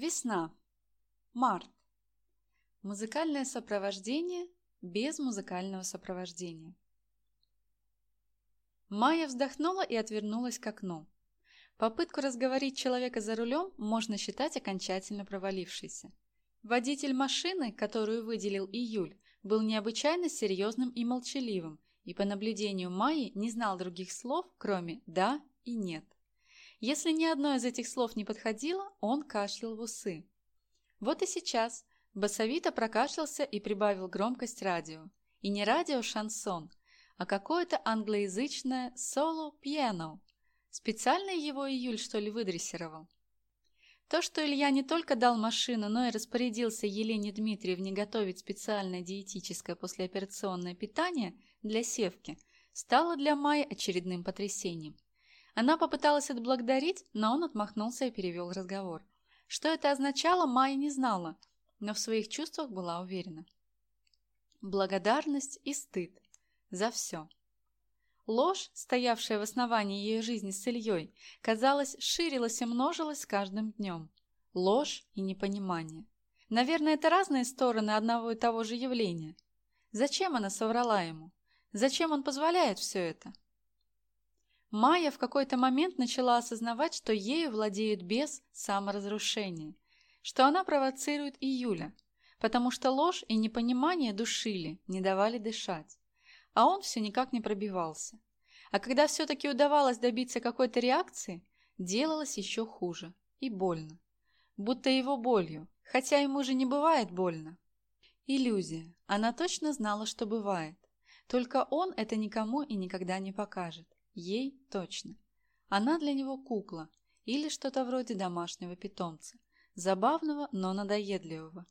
Весна. Март. Музыкальное сопровождение без музыкального сопровождения. Майя вздохнула и отвернулась к окну. Попытку разговорить человека за рулем можно считать окончательно провалившейся. Водитель машины, которую выделил Июль, был необычайно серьезным и молчаливым, и по наблюдению Майи не знал других слов, кроме «да» и «нет». Если ни одно из этих слов не подходило, он кашлял в усы. Вот и сейчас басовито прокашлялся и прибавил громкость радио. И не радио-шансон, а какое-то англоязычное соло-пьяно. Специально его июль, что ли, выдрессировал? То, что Илья не только дал машину, но и распорядился Елене Дмитриевне готовить специальное диетическое послеоперационное питание для Севки, стало для Майи очередным потрясением. Она попыталась отблагодарить, но он отмахнулся и перевел разговор. Что это означало, Майя не знала, но в своих чувствах была уверена. Благодарность и стыд. За все. Ложь, стоявшая в основании ее жизни с Ильей, казалось, ширилась и множилась с каждым днем. Ложь и непонимание. Наверное, это разные стороны одного и того же явления. Зачем она соврала ему? Зачем он позволяет все это? Майя в какой-то момент начала осознавать, что ею владеет бес саморазрушения, что она провоцирует Июля, потому что ложь и непонимание душили, не давали дышать. А он все никак не пробивался. А когда все-таки удавалось добиться какой-то реакции, делалось еще хуже и больно. Будто его болью, хотя ему же не бывает больно. Иллюзия. Она точно знала, что бывает. Только он это никому и никогда не покажет. Ей точно. Она для него кукла или что-то вроде домашнего питомца. Забавного, но надоедливого.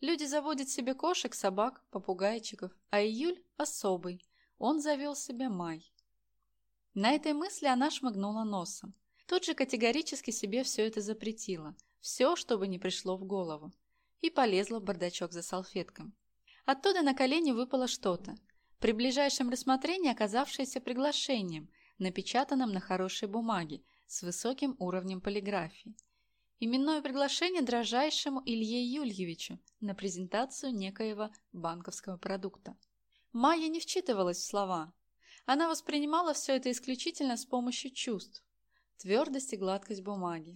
Люди заводят себе кошек, собак, попугайчиков, а июль особый. Он завел себе май. На этой мысли она шмыгнула носом. Тут же категорически себе все это запретила. Все, чтобы не пришло в голову. И полезла в бардачок за салфетком. Оттуда на колени выпало что-то при ближайшем рассмотрении оказавшееся приглашением, напечатанным на хорошей бумаге с высоким уровнем полиграфии. Именное приглашение дрожайшему Илье Юльевичу на презентацию некоего банковского продукта. Майя не вчитывалась в слова. Она воспринимала все это исключительно с помощью чувств. Твердость и гладкость бумаги.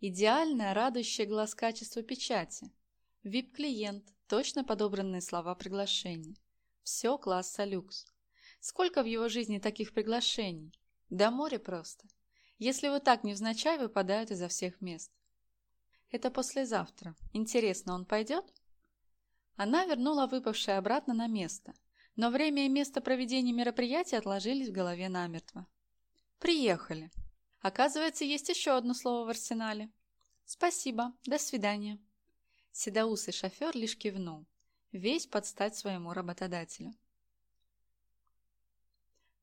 Идеальное, радующее глаз качество печати. VIP-клиент, точно подобранные слова приглашения. Все класса люкс. Сколько в его жизни таких приглашений? До моря просто. Если вот так невзначай выпадают изо всех мест. Это послезавтра. Интересно, он пойдет? Она вернула выпавшее обратно на место, но время и место проведения мероприятия отложились в голове намертво. Приехали. Оказывается, есть еще одно слово в арсенале. Спасибо. До свидания. Седоусый шофер лишь кивнул весь под стать своему работодателю.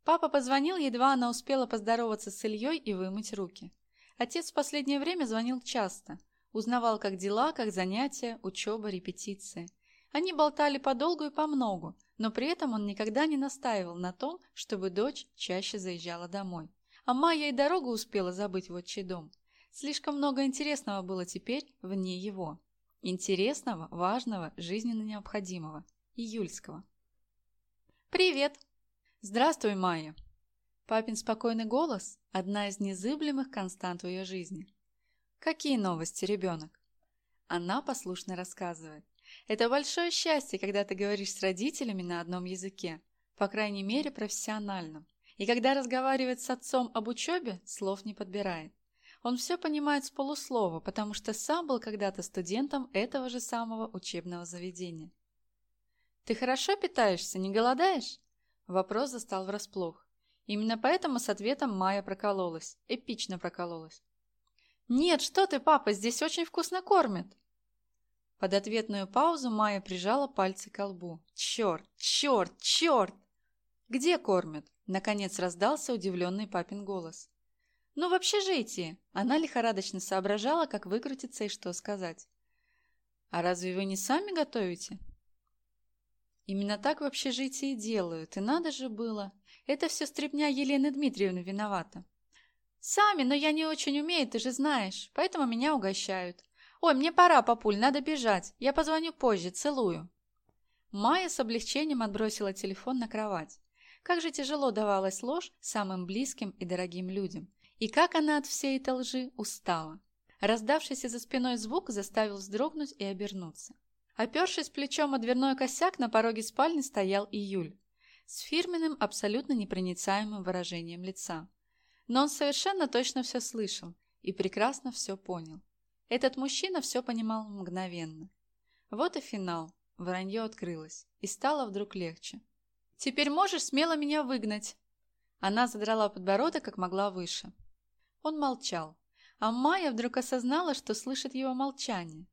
Папа позвонил, едва она успела поздороваться с Ильей и вымыть руки. Отец в последнее время звонил часто, узнавал, как дела, как занятия, учеба, репетиции. Они болтали подолгу и помногу, но при этом он никогда не настаивал на том, чтобы дочь чаще заезжала домой. А Майя и дорогу успела забыть в отчий дом. Слишком много интересного было теперь вне его. Интересного, важного, жизненно необходимого. Июльского. «Привет!» «Здравствуй, Майя!» Папин спокойный голос – одна из незыблемых констант в ее жизни. «Какие новости, ребенок?» Она послушно рассказывает. Это большое счастье, когда ты говоришь с родителями на одном языке, по крайней мере профессиональном. И когда разговаривает с отцом об учебе, слов не подбирает. Он все понимает с полуслова, потому что сам был когда-то студентом этого же самого учебного заведения. «Ты хорошо питаешься, не голодаешь?» Вопрос застал врасплох. Именно поэтому с ответом Майя прокололась, эпично прокололась. «Нет, что ты, папа, здесь очень вкусно кормят!» Под ответную паузу Майя прижала пальцы к лбу. «Черт, черт, черт!» «Где кормят?» Наконец раздался удивленный папин голос. «Ну, в общежитии!» Она лихорадочно соображала, как выкрутиться и что сказать. «А разве вы не сами готовите?» «Именно так в общежитии делают, и надо же было. Это все стряпня Елены Дмитриевны виновата». «Сами, но я не очень умею, ты же знаешь, поэтому меня угощают. «Ой, мне пора, папуль, надо бежать. Я позвоню позже, целую». Майя с облегчением отбросила телефон на кровать. Как же тяжело давалась ложь самым близким и дорогим людям. И как она от всей этой лжи устала. Раздавшийся за спиной звук заставил вздрогнуть и обернуться. Опершись плечом о дверной косяк, на пороге спальни стоял Июль с фирменным, абсолютно непроницаемым выражением лица. Но он совершенно точно все слышал и прекрасно все понял. Этот мужчина все понимал мгновенно. Вот и финал. Вранье открылось, и стало вдруг легче. «Теперь можешь смело меня выгнать!» Она задрала подбородок, как могла выше. Он молчал, а Майя вдруг осознала, что слышит его молчание.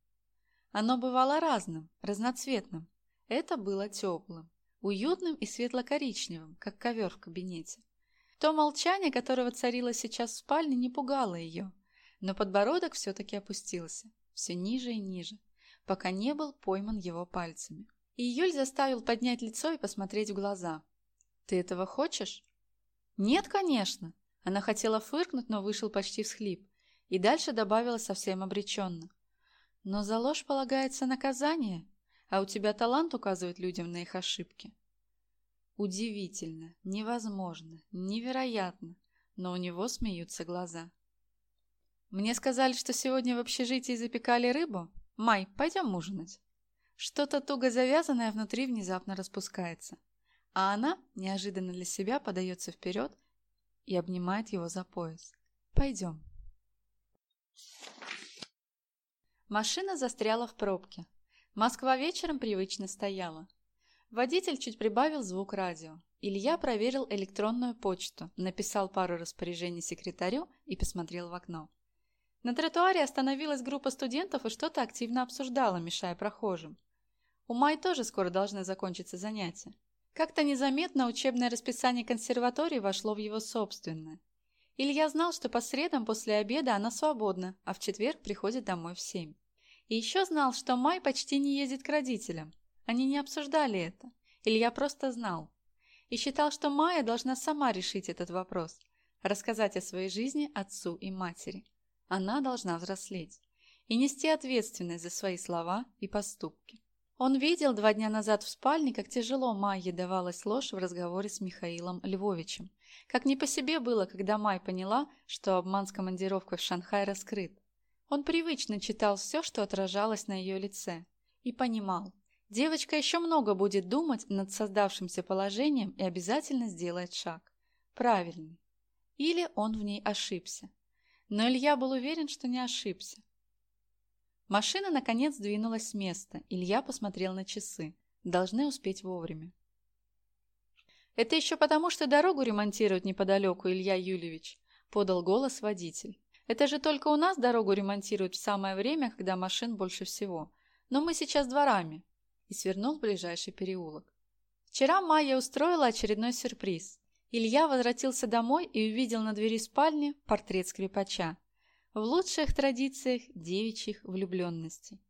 Оно бывало разным, разноцветным. Это было теплым, уютным и светло-коричневым, как ковер в кабинете. То молчание, которого царило сейчас в спальне, не пугало ее, но подбородок все-таки опустился, все ниже и ниже пока не был пойман его пальцами. И Юль заставил поднять лицо и посмотреть в глаза. «Ты этого хочешь?» «Нет, конечно!» Она хотела фыркнуть, но вышел почти всхлип. И дальше добавила совсем обреченно. «Но за ложь полагается наказание, а у тебя талант указывает людям на их ошибки». Удивительно, невозможно, невероятно, но у него смеются глаза. «Мне сказали, что сегодня в общежитии запекали рыбу?» «Май, пойдем ужинать». Что-то туго завязанное внутри внезапно распускается, а она, неожиданно для себя, подается вперед и обнимает его за пояс. «Пойдем». Машина застряла в пробке. Москва вечером привычно стояла. Водитель чуть прибавил звук радио. Илья проверил электронную почту, написал пару распоряжений секретарю и посмотрел в окно. На тротуаре остановилась группа студентов и что-то активно обсуждала, мешая прохожим. У Май тоже скоро должны закончиться занятия. Как-то незаметно учебное расписание консерватории вошло в его собственное. Илья знал, что по средам после обеда она свободна, а в четверг приходит домой в семь. И еще знал, что Май почти не ездит к родителям. Они не обсуждали это. Илья просто знал. И считал, что Майя должна сама решить этот вопрос, рассказать о своей жизни отцу и матери. Она должна взрослеть и нести ответственность за свои слова и поступки. Он видел два дня назад в спальне, как тяжело Майе давалась ложь в разговоре с Михаилом Львовичем. Как не по себе было, когда Май поняла, что обман с командировкой в Шанхай раскрыт. Он привычно читал все, что отражалось на ее лице, и понимал, девочка еще много будет думать над создавшимся положением и обязательно сделает шаг. Правильный. Или он в ней ошибся. Но Илья был уверен, что не ошибся. Машина, наконец, двинулась с места. Илья посмотрел на часы. Должны успеть вовремя. «Это еще потому, что дорогу ремонтируют неподалеку, Илья Юльевич», – подал голос водитель. «Это же только у нас дорогу ремонтируют в самое время, когда машин больше всего. Но мы сейчас дворами». И свернул в ближайший переулок. Вчера Майя устроила очередной сюрприз. Илья возвратился домой и увидел на двери спальни портрет скрипача. В лучших традициях девичьих влюбленностей.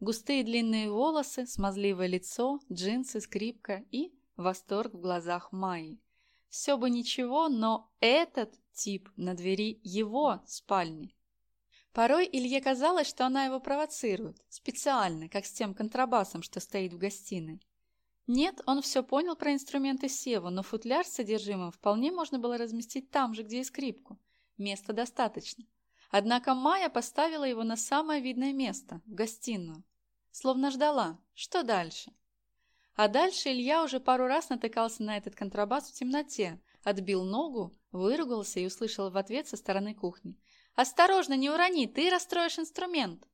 Густые длинные волосы, смазливое лицо, джинсы, скрипка и восторг в глазах Майи. Все бы ничего, но этот тип на двери его спальни. Порой Илье казалось, что она его провоцирует, специально, как с тем контрабасом, что стоит в гостиной. Нет, он все понял про инструменты Севу, но футляр с содержимым вполне можно было разместить там же, где и скрипку. Места достаточно. Однако Майя поставила его на самое видное место, в гостиную. Словно ждала, что дальше. А дальше Илья уже пару раз натыкался на этот контрабас в темноте, отбил ногу, выругался и услышал в ответ со стороны кухни. «Осторожно, не урони, ты расстроишь инструмент!»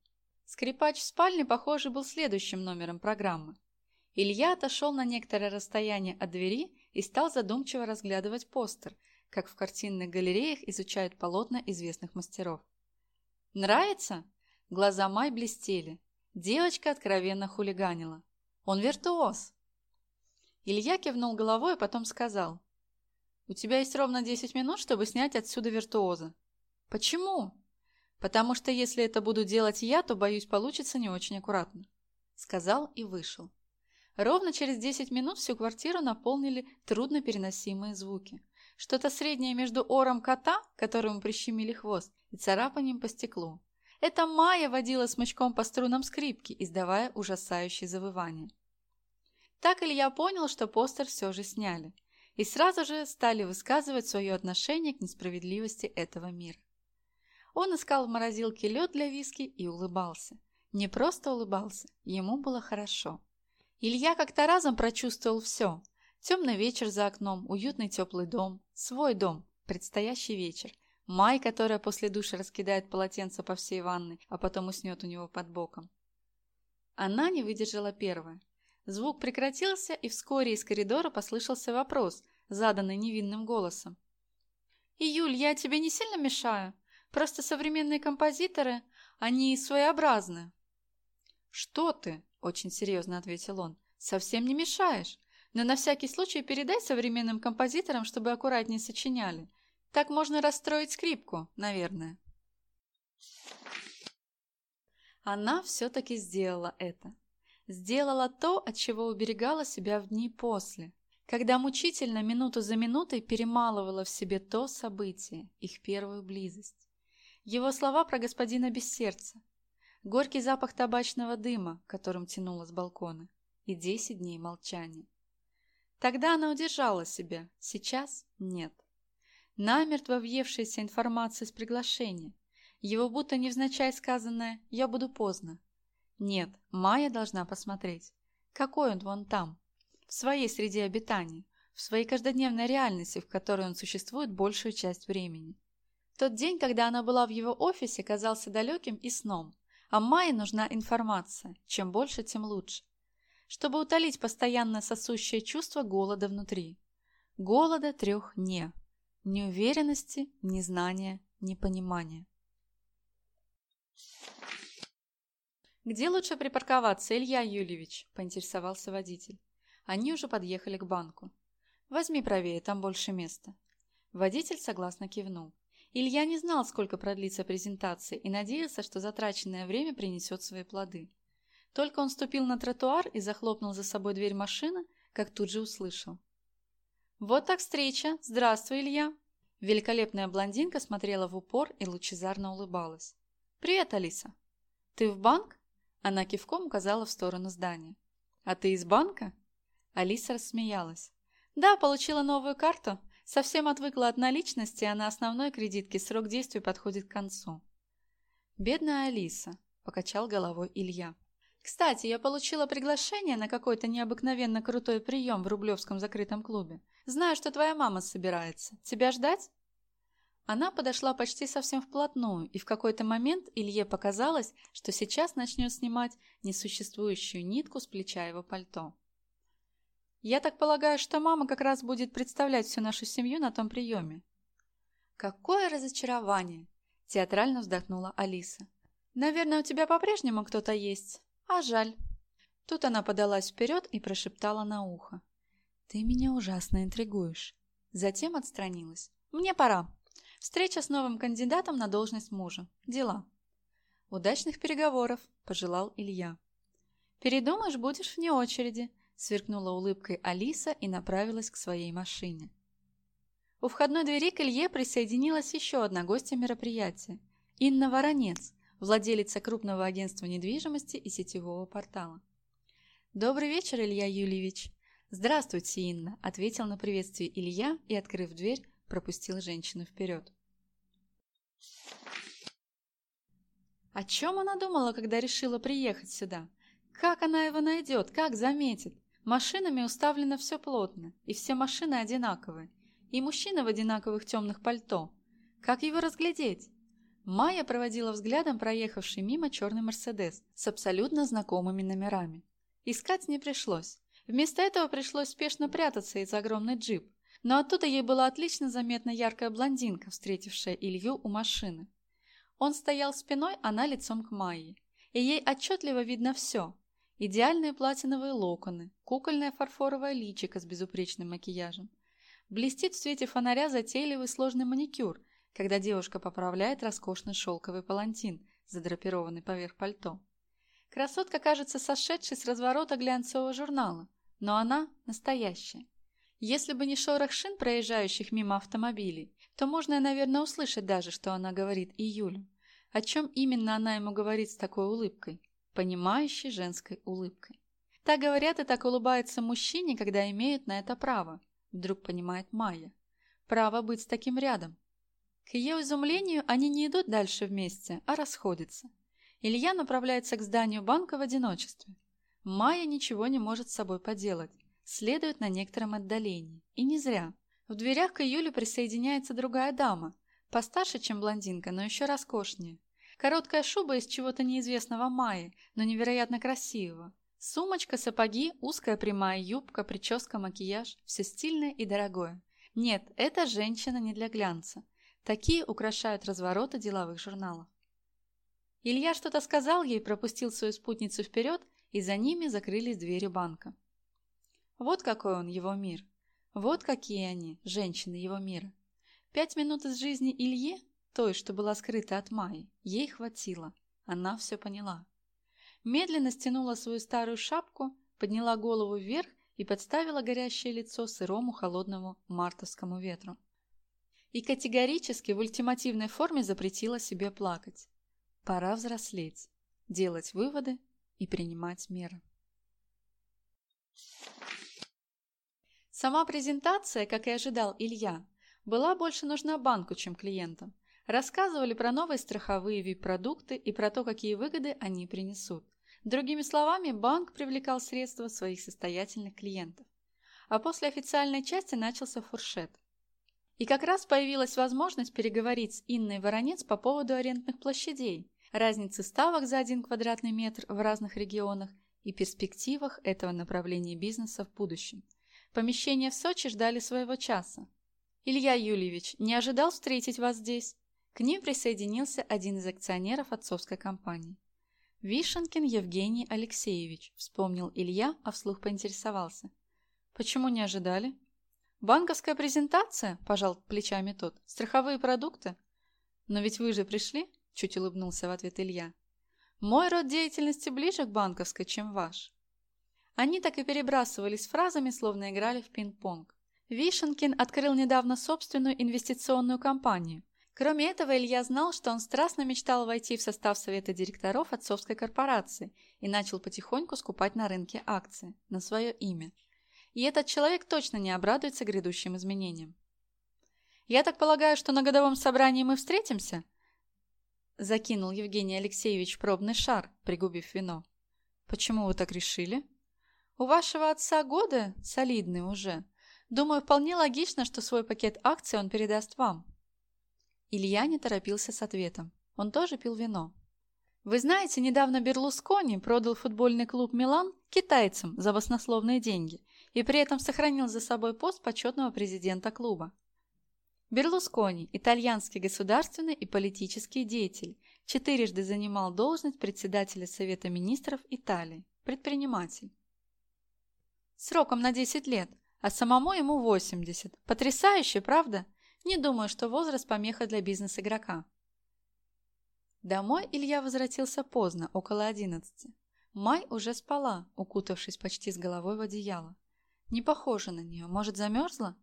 Скрипач в спальне, похоже, был следующим номером программы. Илья отошел на некоторое расстояние от двери и стал задумчиво разглядывать постер, как в картинных галереях изучают полотна известных мастеров. «Нравится?» Глаза Май блестели. Девочка откровенно хулиганила. «Он виртуоз!» Илья кивнул головой, а потом сказал. «У тебя есть ровно 10 минут, чтобы снять отсюда виртуоза». «Почему?» «Потому что если это буду делать я, то, боюсь, получится не очень аккуратно», — сказал и вышел. Ровно через 10 минут всю квартиру наполнили труднопереносимые звуки. Что-то среднее между ором кота, которому прищемили хвост, и царапанием по стеклу. Это Майя водила смычком по струнам скрипки, издавая ужасающие завывания. Так Илья понял, что постер все же сняли, и сразу же стали высказывать свое отношение к несправедливости этого мира. Он искал в морозилке лед для виски и улыбался. Не просто улыбался, ему было хорошо. Илья как-то разом прочувствовал все. Темный вечер за окном, уютный теплый дом, свой дом, предстоящий вечер, Май, которая после душа раскидает полотенце по всей ванной, а потом уснет у него под боком. Она не выдержала первая. Звук прекратился, и вскоре из коридора послышался вопрос, заданный невинным голосом. «Июль, я тебе не сильно мешаю? Просто современные композиторы, они своеобразны». «Что ты?» – очень серьезно ответил он. «Совсем не мешаешь. Но на всякий случай передай современным композиторам, чтобы аккуратнее сочиняли. Так можно расстроить скрипку, наверное. Она все-таки сделала это. Сделала то, от чего уберегала себя в дни после, когда мучительно минуту за минутой перемалывала в себе то событие, их первую близость. Его слова про господина без сердца, горький запах табачного дыма, которым тянуло с балкона, и десять дней молчания. Тогда она удержала себя, сейчас нет. Намертво въевшаяся информация с приглашения, его будто невзначай сказанное «я буду поздно». Нет, Майя должна посмотреть, какой он вон там, в своей среде обитания, в своей каждодневной реальности, в которой он существует большую часть времени. Тот день, когда она была в его офисе, казался далеким и сном, а Майе нужна информация, чем больше, тем лучше, чтобы утолить постоянно сосущее чувство голода внутри. Голода трех «не». Неуверенности, незнания, непонимания. «Где лучше припарковаться, Илья Юльевич?» – поинтересовался водитель. Они уже подъехали к банку. «Возьми правее, там больше места». Водитель согласно кивнул. Илья не знал, сколько продлится презентация, и надеялся, что затраченное время принесет свои плоды. Только он ступил на тротуар и захлопнул за собой дверь машины, как тут же услышал. «Вот так встреча! Здравствуй, Илья!» Великолепная блондинка смотрела в упор и лучезарно улыбалась. «Привет, Алиса!» «Ты в банк?» Она кивком указала в сторону здания. «А ты из банка?» Алиса рассмеялась. «Да, получила новую карту. Совсем отвыкла от наличности, а на основной кредитке срок действия подходит к концу». «Бедная Алиса», – покачал головой Илья. Кстати, я получила приглашение на какой-то необыкновенно крутой прием в Рублевском закрытом клубе. Знаю, что твоя мама собирается. Тебя ждать?» Она подошла почти совсем вплотную, и в какой-то момент Илье показалось, что сейчас начнет снимать несуществующую нитку с плеча его пальто. «Я так полагаю, что мама как раз будет представлять всю нашу семью на том приеме». «Какое разочарование!» – театрально вздохнула Алиса. «Наверное, у тебя по-прежнему кто-то есть?» А жаль. Тут она подалась вперед и прошептала на ухо. «Ты меня ужасно интригуешь». Затем отстранилась. «Мне пора. Встреча с новым кандидатом на должность мужа. Дела». «Удачных переговоров», – пожелал Илья. «Передумаешь, будешь вне очереди», – сверкнула улыбкой Алиса и направилась к своей машине. У входной двери к Илье присоединилась еще одна гостья мероприятия – Инна Воронец, владелица крупного агентства недвижимости и сетевого портала. «Добрый вечер, Илья Юльевич!» «Здравствуйте, Инна!» – ответил на приветствие Илья и, открыв дверь, пропустил женщину вперед. О чем она думала, когда решила приехать сюда? Как она его найдет? Как заметит? Машинами уставлено все плотно, и все машины одинаковые. И мужчина в одинаковых темных пальто. Как его разглядеть? Майя проводила взглядом проехавший мимо черный Мерседес с абсолютно знакомыми номерами. Искать не пришлось. Вместо этого пришлось спешно прятаться из огромный джип. Но оттуда ей была отлично заметна яркая блондинка, встретившая Илью у машины. Он стоял спиной, она лицом к Майе. И ей отчетливо видно все. Идеальные платиновые локоны, кукольное фарфоровое личико с безупречным макияжем. Блестит в свете фонаря затейливый сложный маникюр, когда девушка поправляет роскошный шелковый палантин, задрапированный поверх пальто. Красотка кажется сошедшей с разворота глянцевого журнала, но она настоящая. Если бы не шорох шин, проезжающих мимо автомобилей, то можно, наверное, услышать даже, что она говорит июлю. О чем именно она ему говорит с такой улыбкой? Понимающей женской улыбкой. Так говорят и так улыбаются мужчине, когда имеют на это право, вдруг понимает Майя. Право быть с таким рядом. К ее изумлению они не идут дальше вместе, а расходятся. Илья направляется к зданию банка в одиночестве. Майя ничего не может с собой поделать, следует на некотором отдалении. И не зря. В дверях к Юле присоединяется другая дама, постарше, чем блондинка, но еще роскошнее. Короткая шуба из чего-то неизвестного Майи, но невероятно красивого. Сумочка, сапоги, узкая прямая юбка, прическа, макияж – все стильное и дорогое. Нет, эта женщина не для глянца. Такие украшают развороты деловых журналов. Илья что-то сказал ей, пропустил свою спутницу вперед, и за ними закрылись двери банка. Вот какой он, его мир. Вот какие они, женщины его мира. Пять минут из жизни Илье, той, что была скрыта от Майи, ей хватило. Она все поняла. Медленно стянула свою старую шапку, подняла голову вверх и подставила горящее лицо сырому холодному мартовскому ветру. И категорически в ультимативной форме запретила себе плакать. Пора взрослеть, делать выводы и принимать меры. Сама презентация, как и ожидал Илья, была больше нужна банку, чем клиентам. Рассказывали про новые страховые VIP-продукты и про то, какие выгоды они принесут. Другими словами, банк привлекал средства своих состоятельных клиентов. А после официальной части начался фуршет. И как раз появилась возможность переговорить с Инной Воронец по поводу арендных площадей, разницы ставок за один квадратный метр в разных регионах и перспективах этого направления бизнеса в будущем. Помещения в Сочи ждали своего часа. «Илья Юльевич, не ожидал встретить вас здесь?» К ним присоединился один из акционеров отцовской компании. «Вишенкин Евгений Алексеевич», – вспомнил Илья, а вслух поинтересовался. «Почему не ожидали?» «Банковская презентация?» – пожал плечами тот. «Страховые продукты?» «Но ведь вы же пришли?» – чуть улыбнулся в ответ Илья. «Мой род деятельности ближе к банковской, чем ваш». Они так и перебрасывались фразами, словно играли в пинг-понг. Вишенкин открыл недавно собственную инвестиционную компанию. Кроме этого, Илья знал, что он страстно мечтал войти в состав совета директоров отцовской корпорации и начал потихоньку скупать на рынке акции на свое имя. И этот человек точно не обрадуется грядущим изменениям. «Я так полагаю, что на годовом собрании мы встретимся?» Закинул Евгений Алексеевич пробный шар, пригубив вино. «Почему вы так решили?» У вашего отца годы солидные уже. Думаю, вполне логично, что свой пакет акций он передаст вам. Илья не торопился с ответом. Он тоже пил вино. Вы знаете, недавно Берлускони продал футбольный клуб «Милан» китайцам за баснословные деньги и при этом сохранил за собой пост почетного президента клуба. Берлускони – итальянский государственный и политический деятель, четырежды занимал должность председателя Совета министров Италии, предприниматель сроком на 10 лет, а самому ему 80. Потрясающе, правда? Не думаю, что возраст помеха для бизнес-игрока. Домой Илья возвратился поздно, около 11. Май уже спала, укутавшись почти с головой в одеяло. Не похоже на нее, может, замерзла?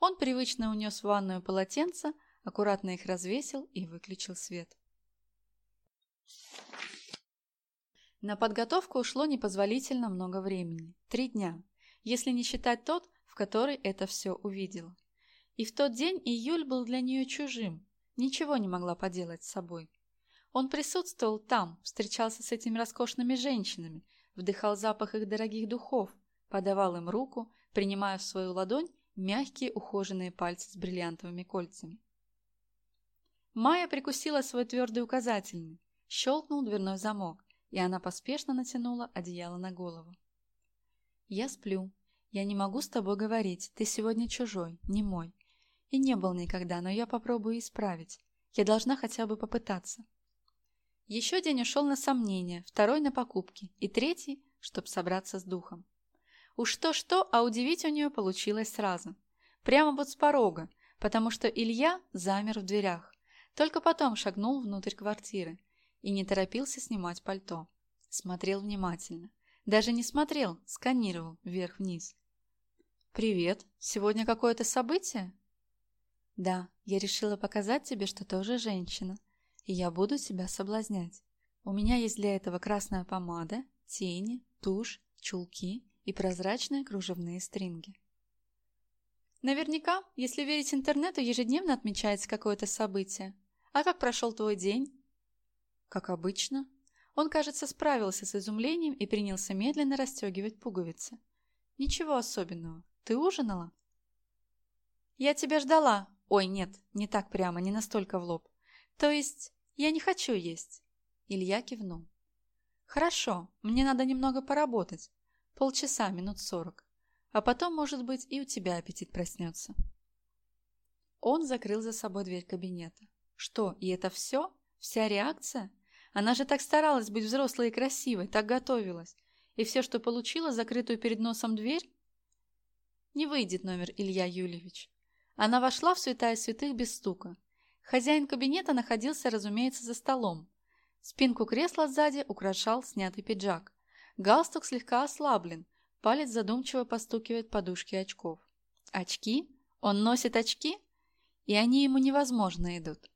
Он привычно унес в ванную полотенце, аккуратно их развесил и выключил свет. На подготовку ушло непозволительно много времени. Три дня, если не считать тот, в который это все увидела. И в тот день июль был для нее чужим, ничего не могла поделать с собой. Он присутствовал там, встречался с этими роскошными женщинами, вдыхал запах их дорогих духов, подавал им руку, принимая в свою ладонь мягкие ухоженные пальцы с бриллиантовыми кольцами. Майя прикусила свой твердый указательный, щелкнул дверной замок, и она поспешно натянула одеяло на голову. «Я сплю. Я не могу с тобой говорить. Ты сегодня чужой, не мой. И не был никогда, но я попробую исправить. Я должна хотя бы попытаться». Еще день ушел на сомнения, второй на покупки и третий, чтобы собраться с духом. Уж то-что, а удивить у нее получилось сразу. Прямо вот с порога, потому что Илья замер в дверях. Только потом шагнул внутрь квартиры и не торопился снимать пальто. Смотрел внимательно. Даже не смотрел, сканировал вверх-вниз. «Привет. Сегодня какое-то событие?» «Да, я решила показать тебе, что тоже женщина». и я буду тебя соблазнять. У меня есть для этого красная помада, тени, тушь, чулки и прозрачные кружевные стринги. Наверняка, если верить интернету, ежедневно отмечается какое-то событие. А как прошел твой день? Как обычно. Он, кажется, справился с изумлением и принялся медленно расстегивать пуговицы. Ничего особенного. Ты ужинала? Я тебя ждала. Ой, нет, не так прямо, не настолько в лоб. То есть, я не хочу есть. Илья кивнул. Хорошо, мне надо немного поработать. Полчаса, минут сорок. А потом, может быть, и у тебя аппетит проснется. Он закрыл за собой дверь кабинета. Что, и это все? Вся реакция? Она же так старалась быть взрослой и красивой, так готовилась. И все, что получила, закрытую перед носом дверь? Не выйдет номер Илья Юльевич. Она вошла в святая святых без стука. Хозяин кабинета находился, разумеется, за столом. Спинку кресла сзади украшал снятый пиджак. Галстук слегка ослаблен, Палец задумчиво постукивает подушки очков. Очки? Он носит очки? И они ему невозможно идут.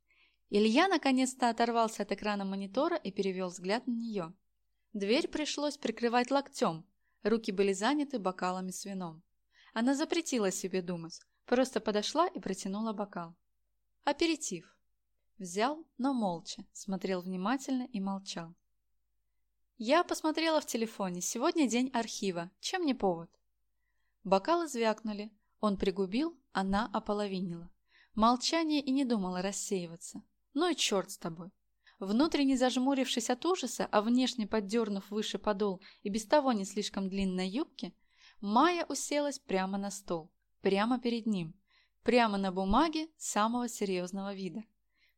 Илья наконец-то оторвался от экрана монитора и перевел взгляд на нее. Дверь пришлось прикрывать локтем. Руки были заняты бокалами с вином. Она запретила себе думать, просто подошла и протянула бокал. Аперитив. Взял, но молча, смотрел внимательно и молчал. Я посмотрела в телефоне. Сегодня день архива. Чем не повод? Бокалы звякнули. Он пригубил, она ополовинила. Молчание и не думала рассеиваться. Ну и черт с тобой. Внутренне зажмурившись от ужаса, а внешне поддернув выше подол и без того не слишком длинной юбки, Майя уселась прямо на стол, прямо перед ним, прямо на бумаге самого серьезного вида.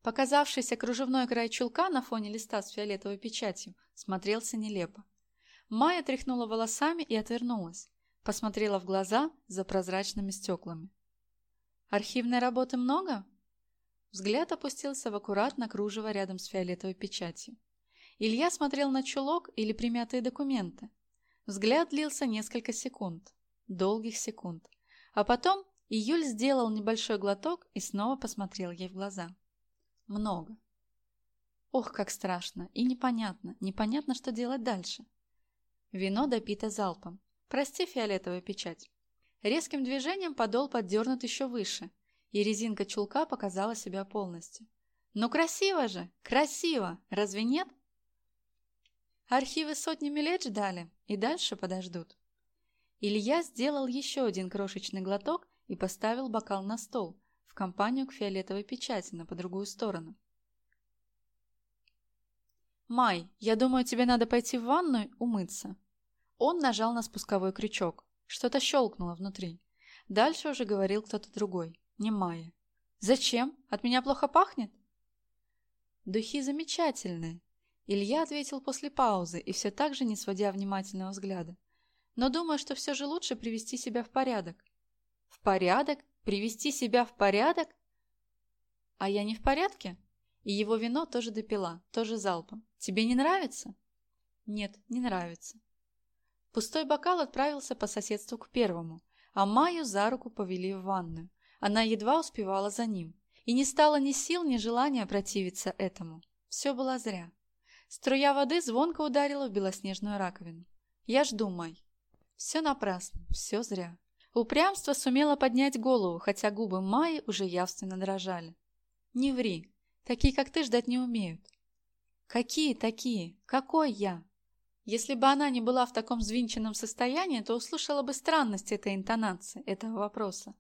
Показавшийся кружевной край чулка на фоне листа с фиолетовой печатью смотрелся нелепо. Майя тряхнула волосами и отвернулась. Посмотрела в глаза за прозрачными стеклами. «Архивной работы много?» Взгляд опустился в аккуратно кружево рядом с фиолетовой печатью. Илья смотрел на чулок или примятые документы. Взгляд длился несколько секунд. Долгих секунд. А потом Июль сделал небольшой глоток и снова посмотрел ей в глаза. Много. Ох, как страшно и непонятно, непонятно, что делать дальше. Вино допито залпом. Прости, фиолетовая печать. Резким движением подол поддернут еще выше, и резинка чулка показала себя полностью. Ну красиво же, красиво, разве нет? Архивы сотнями лет ждали и дальше подождут. Илья сделал еще один крошечный глоток и поставил бокал на стол, компанию к фиолетовой печати, но по другую сторону. «Май, я думаю, тебе надо пойти в ванную умыться». Он нажал на спусковой крючок. Что-то щелкнуло внутри. Дальше уже говорил кто-то другой, не Майя. «Зачем? От меня плохо пахнет?» «Духи замечательные», Илья ответил после паузы и все так же не сводя внимательного взгляда. «Но думаю, что все же лучше привести себя в порядок». «В порядок? Привести себя в порядок? А я не в порядке? И его вино тоже допила, тоже залпом. Тебе не нравится? Нет, не нравится. Пустой бокал отправился по соседству к первому, а Майю за руку повели в ванную. Она едва успевала за ним. И не стало ни сил, ни желания противиться этому. Все было зря. Струя воды звонко ударила в белоснежную раковину. Я жду, Май. Все напрасно, все зря. Упрямство сумело поднять голову, хотя губы Майи уже явственно дрожали. «Не ври. Такие, как ты, ждать не умеют». «Какие такие? Какой я?» Если бы она не была в таком взвинченном состоянии, то услышала бы странность этой интонации, этого вопроса.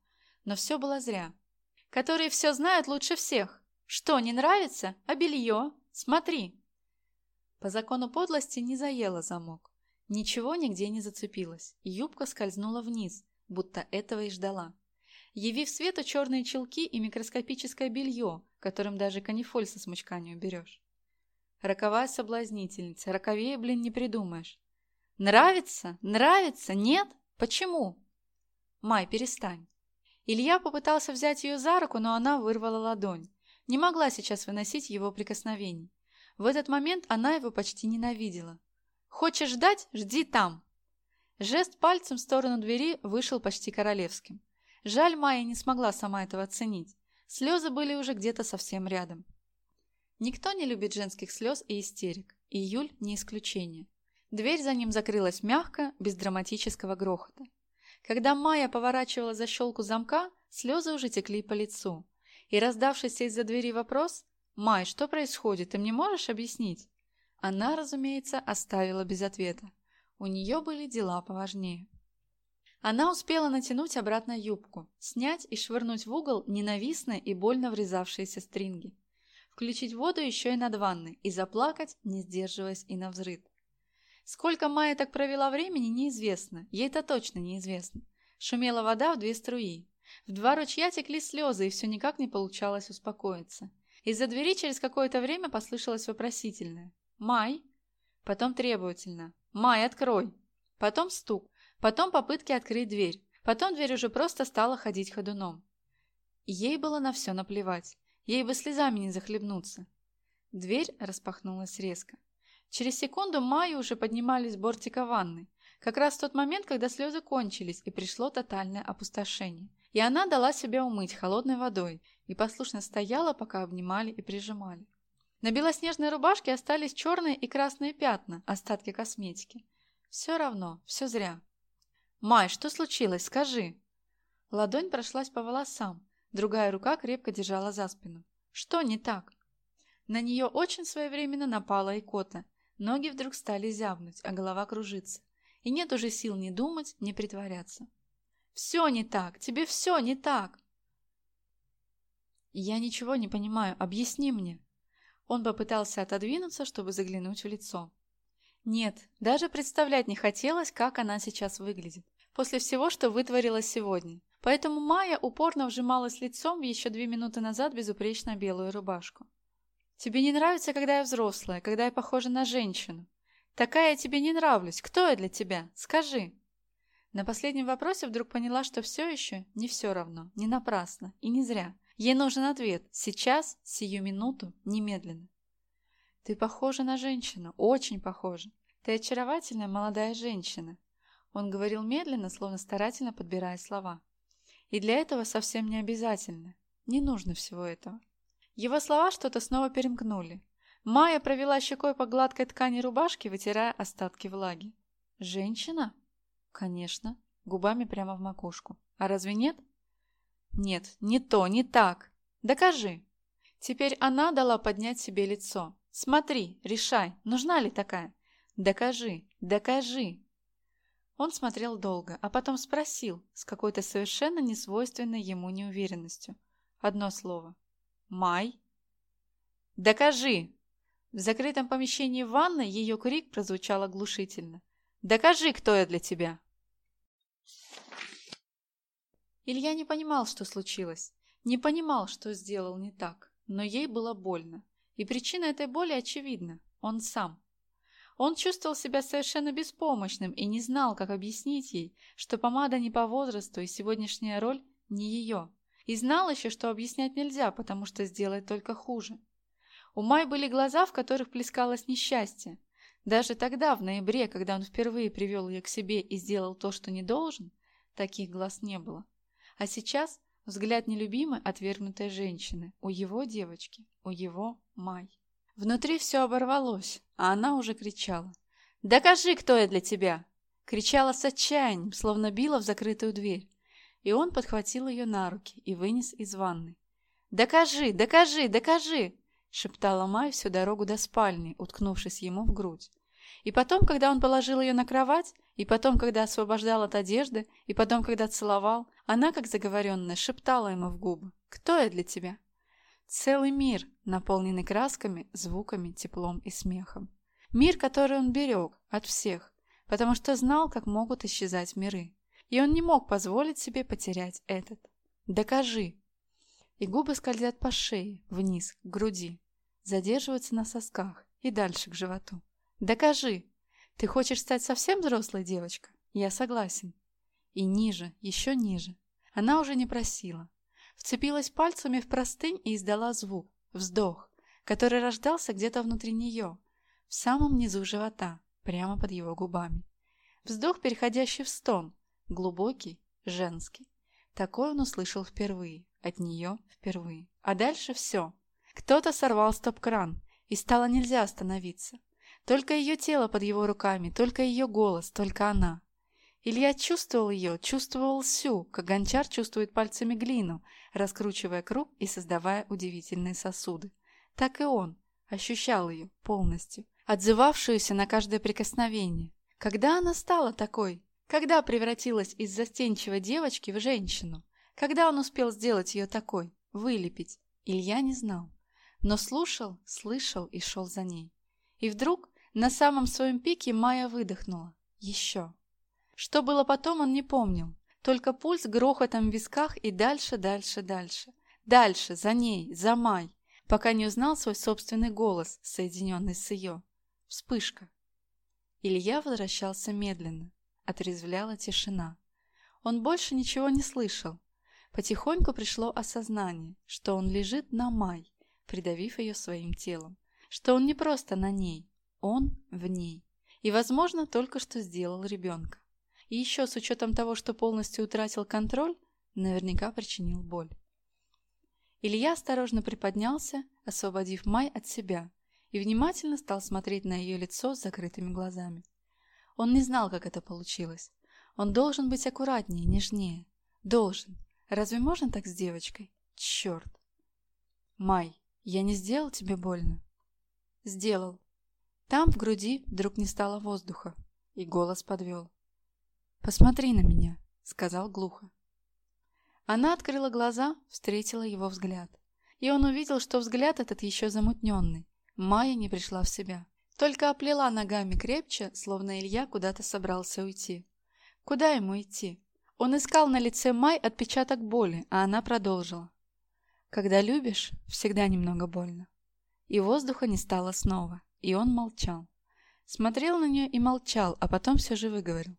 Но все было зря. «Которые все знают лучше всех. Что, не нравится? А белье? Смотри!» По закону подлости не заела замок. Ничего нигде не зацепилось, юбка скользнула вниз, будто этого и ждала. Явив свету черные челки и микроскопическое белье, которым даже канифоль со смычка не уберешь. Роковая соблазнительница, роковее, блин, не придумаешь. Нравится? Нравится? Нет? Почему? Май, перестань. Илья попытался взять ее за руку, но она вырвала ладонь. Не могла сейчас выносить его прикосновений. В этот момент она его почти ненавидела. «Хочешь ждать? Жди там!» Жест пальцем в сторону двери вышел почти королевским. Жаль, Майя не смогла сама этого оценить. Слезы были уже где-то совсем рядом. Никто не любит женских слез и истерик, и Юль не исключение. Дверь за ним закрылась мягко, без драматического грохота. Когда Майя поворачивала защелку замка, слезы уже текли по лицу. И раздавшийся из-за двери вопрос «Май, что происходит, ты мне можешь объяснить?» Она, разумеется, оставила без ответа. У нее были дела поважнее. Она успела натянуть обратно юбку, снять и швырнуть в угол ненавистные и больно врезавшиеся стринги. Включить воду еще и над ванной и заплакать, не сдерживаясь и на взрыв. Сколько Майя так провела времени, неизвестно, ей это точно неизвестно. Шумела вода в две струи. В два ручья текли слезы, и все никак не получалось успокоиться. Из-за двери через какое-то время послышалось вопросительное. «Май?» Потом требовательно. «Май, открой!» Потом стук. Потом попытки открыть дверь. Потом дверь уже просто стала ходить ходуном. Ей было на все наплевать. Ей бы слезами не захлебнуться. Дверь распахнулась резко. Через секунду Майю уже поднимались с бортика ванны. Как раз в тот момент, когда слезы кончились и пришло тотальное опустошение. И она дала себя умыть холодной водой и послушно стояла, пока обнимали и прижимали. На белоснежной рубашке остались черные и красные пятна, остатки косметики. Все равно, все зря. «Май, что случилось? Скажи!» Ладонь прошлась по волосам, другая рука крепко держала за спину. «Что не так?» На нее очень своевременно напала икота. Ноги вдруг стали зябнуть, а голова кружится. И нет уже сил ни думать, ни притворяться. «Все не так! Тебе все не так!» «Я ничего не понимаю. Объясни мне!» Он попытался отодвинуться, чтобы заглянуть в лицо. Нет, даже представлять не хотелось, как она сейчас выглядит. После всего, что вытворила сегодня. Поэтому Майя упорно вжималась лицом в еще две минуты назад безупречно белую рубашку. «Тебе не нравится, когда я взрослая, когда я похожа на женщину? Такая я тебе не нравлюсь. Кто я для тебя? Скажи!» На последнем вопросе вдруг поняла, что все еще не все равно, не напрасно и не зря. Ей нужен ответ. Сейчас, сию минуту, немедленно. Ты похожа на женщину, очень похожа. Ты очаровательная молодая женщина. Он говорил медленно, словно старательно подбирая слова. И для этого совсем не обязательно. Не нужно всего этого. Его слова что-то снова перемкнули. Майя провела щекой по гладкой ткани рубашки, вытирая остатки влаги. «Женщина?» «Конечно». Губами прямо в макушку. «А разве нет?» «Нет, не то, не так. Докажи». Теперь она дала поднять себе лицо. Смотри, решай, нужна ли такая? Докажи, докажи. Он смотрел долго, а потом спросил с какой-то совершенно несвойственной ему неуверенностью. Одно слово. Май. Докажи. В закрытом помещении ванной ее крик прозвучал оглушительно. Докажи, кто я для тебя. Илья не понимал, что случилось. Не понимал, что сделал не так. Но ей было больно. И причина этой боли очевидна – он сам. Он чувствовал себя совершенно беспомощным и не знал, как объяснить ей, что помада не по возрасту и сегодняшняя роль не ее. И знал еще, что объяснять нельзя, потому что сделает только хуже. У Май были глаза, в которых плескалось несчастье. Даже тогда, в ноябре, когда он впервые привел ее к себе и сделал то, что не должен, таких глаз не было. А сейчас Взгляд нелюбимой, отвергнутой женщины. У его девочки, у его Май. Внутри все оборвалось, а она уже кричала. «Докажи, кто я для тебя!» Кричала с отчаянием, словно била в закрытую дверь. И он подхватил ее на руки и вынес из ванны. «Докажи, докажи, докажи!» шептала Май всю дорогу до спальни, уткнувшись ему в грудь. И потом, когда он положил ее на кровать, и потом, когда освобождал от одежды, и потом, когда целовал, она, как заговоренная, шептала ему в губы. «Кто я для тебя?» Целый мир, наполненный красками, звуками, теплом и смехом. Мир, который он берег от всех, потому что знал, как могут исчезать миры. И он не мог позволить себе потерять этот. «Докажи!» И губы скользят по шее, вниз, к груди, задерживаются на сосках и дальше к животу. «Докажи!» Ты хочешь стать совсем взрослой девочка? Я согласен. И ниже, еще ниже. Она уже не просила. Вцепилась пальцами в простынь и издала звук, вздох, который рождался где-то внутри нее, в самом низу живота, прямо под его губами. Вздох, переходящий в стон, глубокий, женский. Такой он услышал впервые, от нее впервые. А дальше все. Кто-то сорвал стоп-кран, и стало нельзя остановиться. Только ее тело под его руками, только ее голос, только она. Илья чувствовал ее, чувствовал всю, как гончар чувствует пальцами глину, раскручивая круг и создавая удивительные сосуды. Так и он ощущал ее полностью, отзывавшуюся на каждое прикосновение. Когда она стала такой? Когда превратилась из застенчивой девочки в женщину? Когда он успел сделать ее такой? Вылепить? Илья не знал. Но слушал, слышал и шел за ней. И вдруг на самом своем пике Майя выдохнула. Еще. Что было потом, он не помнил. Только пульс грохотом в висках и дальше, дальше, дальше. Дальше, за ней, за Май, пока не узнал свой собственный голос, соединенный с ее. Вспышка. Илья возвращался медленно. Отрезвляла тишина. Он больше ничего не слышал. Потихоньку пришло осознание, что он лежит на Май, придавив ее своим телом. Что он не просто на ней, он в ней. И, возможно, только что сделал ребенка. И еще с учетом того, что полностью утратил контроль, наверняка причинил боль. Илья осторожно приподнялся, освободив Май от себя, и внимательно стал смотреть на ее лицо с закрытыми глазами. Он не знал, как это получилось. Он должен быть аккуратнее, нежнее. Должен. Разве можно так с девочкой? Черт. Май, я не сделал тебе больно? Сделал. Там в груди вдруг не стало воздуха, и голос подвел. «Посмотри на меня», — сказал глухо. Она открыла глаза, встретила его взгляд. И он увидел, что взгляд этот еще замутненный. Майя не пришла в себя. Только оплела ногами крепче, словно Илья куда-то собрался уйти. Куда ему идти? Он искал на лице Май отпечаток боли, а она продолжила. Когда любишь, всегда немного больно. И воздуха не стало снова, и он молчал. Смотрел на нее и молчал, а потом все же выговорил.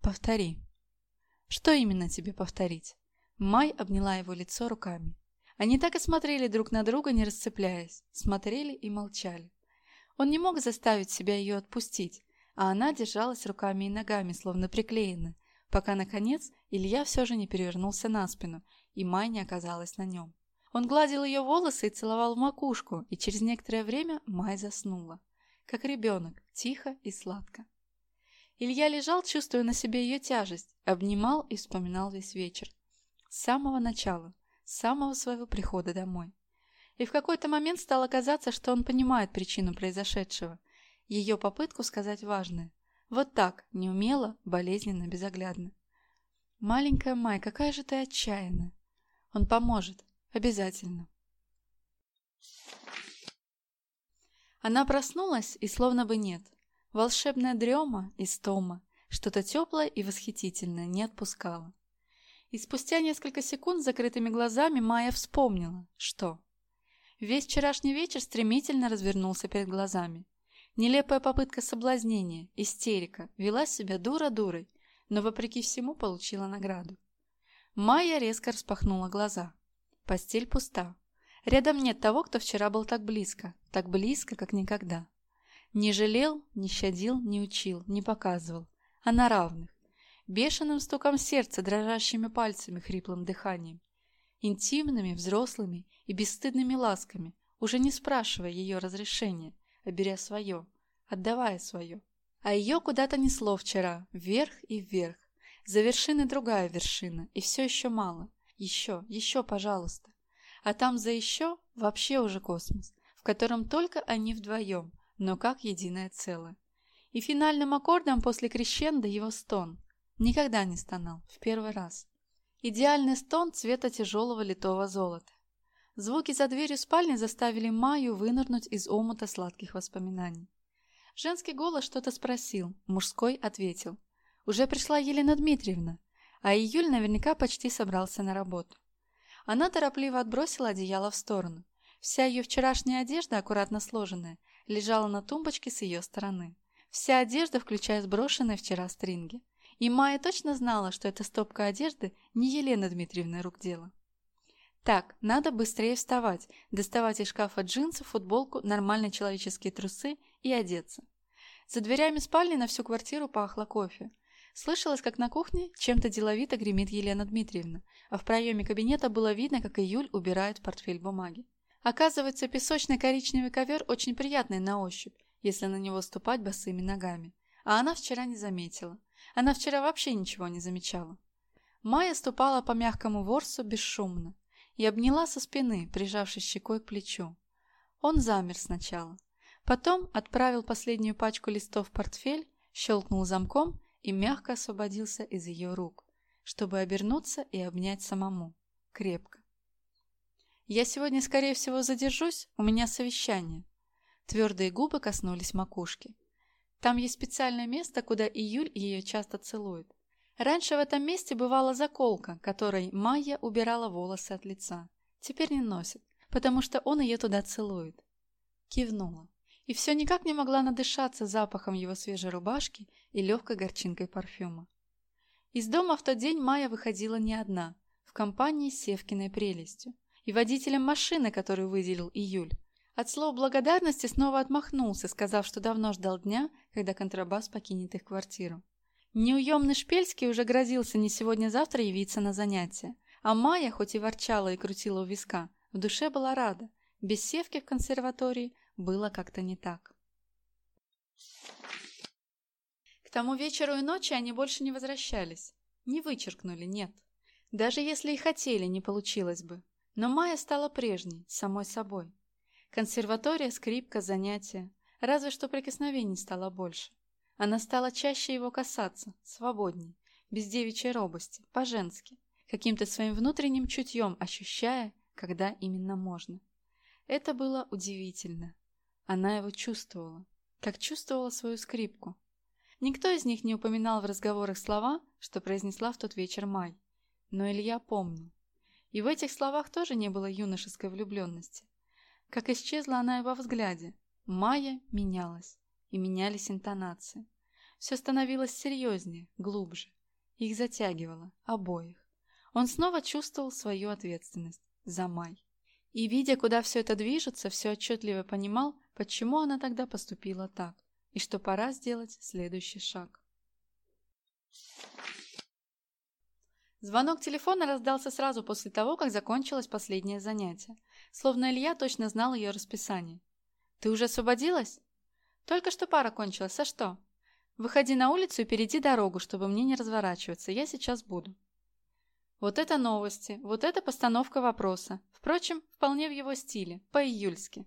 «Повтори». «Что именно тебе повторить?» Май обняла его лицо руками. Они так и смотрели друг на друга, не расцепляясь. Смотрели и молчали. Он не мог заставить себя ее отпустить, а она держалась руками и ногами, словно приклеенная, пока, наконец, Илья все же не перевернулся на спину, и Май не оказалась на нем. Он гладил ее волосы и целовал в макушку, и через некоторое время Май заснула. Как ребенок, тихо и сладко. Илья лежал, чувствуя на себе ее тяжесть, обнимал и вспоминал весь вечер. С самого начала, с самого своего прихода домой. И в какой-то момент стало казаться, что он понимает причину произошедшего, ее попытку сказать важное. Вот так, неумело, болезненно, безоглядно. «Маленькая Май, какая же ты отчаянная!» «Он поможет, Обязательно. Она проснулась, и словно бы нет. Волшебная дрема, истома, что-то теплое и восхитительное не отпускала. И спустя несколько секунд с закрытыми глазами Майя вспомнила, что... Весь вчерашний вечер стремительно развернулся перед глазами. Нелепая попытка соблазнения, истерика, вела себя дура-дурой, но вопреки всему получила награду. Майя резко распахнула глаза. Постель пуста. Рядом нет того, кто вчера был так близко, так близко, как никогда. Не жалел, не щадил, не учил, не показывал, а на равных. Бешеным стуком сердца, дрожащими пальцами, хриплым дыханием. Интимными, взрослыми и бесстыдными ласками, уже не спрашивая ее разрешения, а беря свое, отдавая свое. А ее куда-то несло вчера, вверх и вверх. За вершины другая вершина, и все еще мало. Еще, еще, пожалуйста. А там за еще вообще уже космос, в котором только они вдвоем, но как единое целое. И финальным аккордом после крещенда его стон. Никогда не стонал, в первый раз. Идеальный стон цвета тяжелого литого золота. Звуки за дверью спальни заставили Маю вынырнуть из омута сладких воспоминаний. Женский голос что-то спросил, мужской ответил. «Уже пришла Елена Дмитриевна а июль наверняка почти собрался на работу. Она торопливо отбросила одеяло в сторону. Вся ее вчерашняя одежда, аккуратно сложенная, лежала на тумбочке с ее стороны. Вся одежда, включая сброшенные вчера стринги. И Майя точно знала, что эта стопка одежды не Елена Дмитриевна рук дело. Так, надо быстрее вставать, доставать из шкафа джинсы, футболку, нормальные человеческие трусы и одеться. За дверями спальни на всю квартиру пахло кофе. Слышалось, как на кухне чем-то деловито гремит Елена Дмитриевна, а в проеме кабинета было видно, как Июль убирает портфель бумаги. Оказывается, песочно-коричневый ковер очень приятный на ощупь, если на него ступать босыми ногами. А она вчера не заметила. Она вчера вообще ничего не замечала. Майя ступала по мягкому ворсу бесшумно и обняла со спины, прижавшись щекой к плечу. Он замер сначала. Потом отправил последнюю пачку листов в портфель, щелкнул замком и мягко освободился из ее рук, чтобы обернуться и обнять самому. Крепко. «Я сегодня, скорее всего, задержусь, у меня совещание». Твердые губы коснулись макушки. Там есть специальное место, куда Июль ее часто целует. Раньше в этом месте бывала заколка, которой Майя убирала волосы от лица. Теперь не носит, потому что он ее туда целует. Кивнула. И все никак не могла надышаться запахом его свежей рубашки и легкой горчинкой парфюма. Из дома в тот день Майя выходила не одна, в компании с Севкиной прелестью и водителем машины, которую выделил Июль. От слов благодарности снова отмахнулся, сказав, что давно ждал дня, когда контрабас покинет их квартиру. Неуемный Шпельский уже грозился не сегодня-завтра явиться на занятия, а Майя, хоть и ворчала и крутила у виска, в душе была рада. Без севки в консерватории было как-то не так. К тому вечеру и ночи они больше не возвращались. Не вычеркнули, нет. Даже если и хотели, не получилось бы. Но Майя стала прежней, самой собой. Консерватория, скрипка, занятия. Разве что прикосновений стало больше. Она стала чаще его касаться, свободней, без девичьей робости, по-женски, каким-то своим внутренним чутьем ощущая, когда именно можно. Это было удивительно. Она его чувствовала, как чувствовала свою скрипку. Никто из них не упоминал в разговорах слова, что произнесла в тот вечер Май. Но Илья помнил. И в этих словах тоже не было юношеской влюбленности. Как исчезла она и во взгляде. Майя менялась, и менялись интонации. Все становилось серьезнее, глубже. Их затягивало, обоих. Он снова чувствовал свою ответственность за Май. И, видя, куда все это движется, все отчетливо понимал, почему она тогда поступила так, и что пора сделать следующий шаг. Звонок телефона раздался сразу после того, как закончилось последнее занятие, словно Илья точно знал ее расписание. «Ты уже освободилась?» «Только что пара кончилась, а что?» «Выходи на улицу и перейди дорогу, чтобы мне не разворачиваться, я сейчас буду». Вот это новости, вот это постановка вопроса. Впрочем, вполне в его стиле, по-июльски.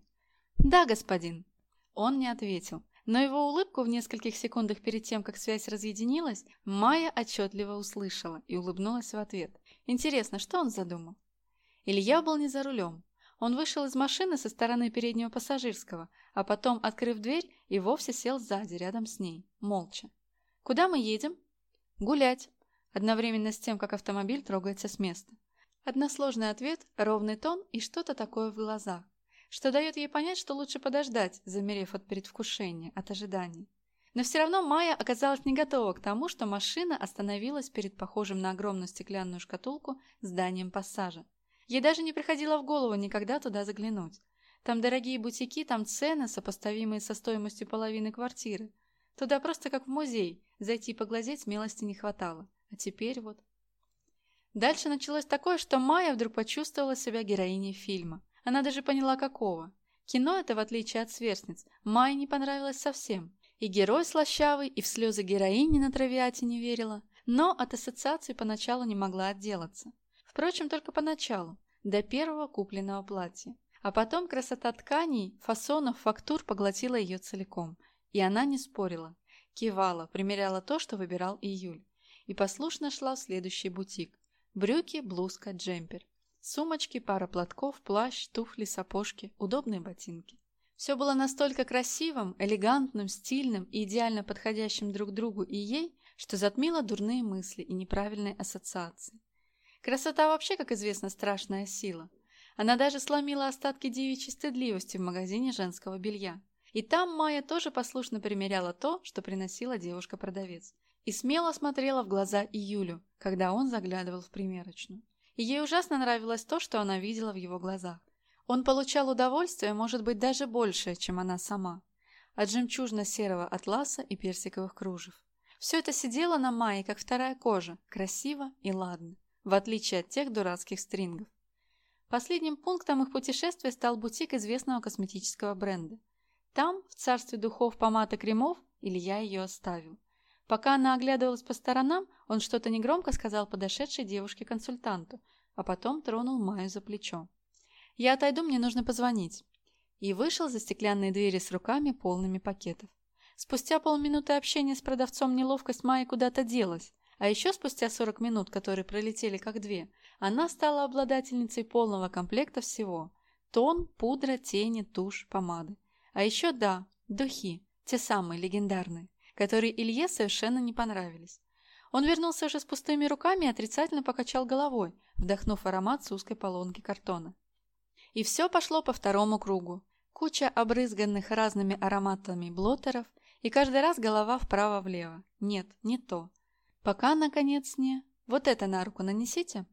«Да, господин». Он не ответил, но его улыбку в нескольких секундах перед тем, как связь разъединилась, Майя отчетливо услышала и улыбнулась в ответ. Интересно, что он задумал? Илья был не за рулем. Он вышел из машины со стороны переднего пассажирского, а потом, открыв дверь, и вовсе сел сзади, рядом с ней, молча. «Куда мы едем?» «Гулять», одновременно с тем, как автомобиль трогается с места. Односложный ответ, ровный тон и что-то такое в глазах что дает ей понять, что лучше подождать, замерев от предвкушения, от ожидания. Но все равно Майя оказалась не готова к тому, что машина остановилась перед похожим на огромную стеклянную шкатулку зданием пассажа. Ей даже не приходило в голову никогда туда заглянуть. Там дорогие бутики, там цены, сопоставимые со стоимостью половины квартиры. Туда просто как в музей, зайти поглазеть смелости не хватало. А теперь вот... Дальше началось такое, что Майя вдруг почувствовала себя героиней фильма. Она даже поняла, какого. Кино это, в отличие от сверстниц, Майе не понравилось совсем. И герой слащавый, и в слезы героини на травиате не верила, но от ассоциаций поначалу не могла отделаться. Впрочем, только поначалу, до первого купленного платья. А потом красота тканей, фасонов, фактур поглотила ее целиком. И она не спорила, кивала, примеряла то, что выбирал Июль. И послушно шла в следующий бутик. Брюки, блузка, джемпер. Сумочки, пара платков, плащ, туфли, сапожки, удобные ботинки. Все было настолько красивым, элегантным, стильным и идеально подходящим друг другу и ей, что затмило дурные мысли и неправильные ассоциации. Красота вообще, как известно, страшная сила. Она даже сломила остатки девичьей стыдливости в магазине женского белья. И там Майя тоже послушно примеряла то, что приносила девушка-продавец. И смело смотрела в глаза Июлю, когда он заглядывал в примерочную ей ужасно нравилось то, что она видела в его глазах. Он получал удовольствие, может быть, даже большее, чем она сама, от жемчужно-серого атласа и персиковых кружев. Все это сидело на Майе, как вторая кожа, красиво и ладно, в отличие от тех дурацких стрингов. Последним пунктом их путешествия стал бутик известного косметического бренда. Там, в царстве духов, помад и кремов, Илья ее оставил. Пока она оглядывалась по сторонам, он что-то негромко сказал подошедшей девушке-консультанту, а потом тронул Майю за плечо. «Я отойду, мне нужно позвонить». И вышел за стеклянные двери с руками, полными пакетов. Спустя полминуты общения с продавцом неловкость Майи куда-то делась, а еще спустя 40 минут, которые пролетели как две, она стала обладательницей полного комплекта всего. Тон, пудра, тени, тушь, помады. А еще, да, духи, те самые легендарные, которые Илье совершенно не понравились. Он вернулся уже с пустыми руками и отрицательно покачал головой, вдохнув аромат с узкой полонки картона. И все пошло по второму кругу. Куча обрызганных разными ароматами блотеров, и каждый раз голова вправо-влево. Нет, не то. Пока, наконец, не... Вот это на руку нанесите.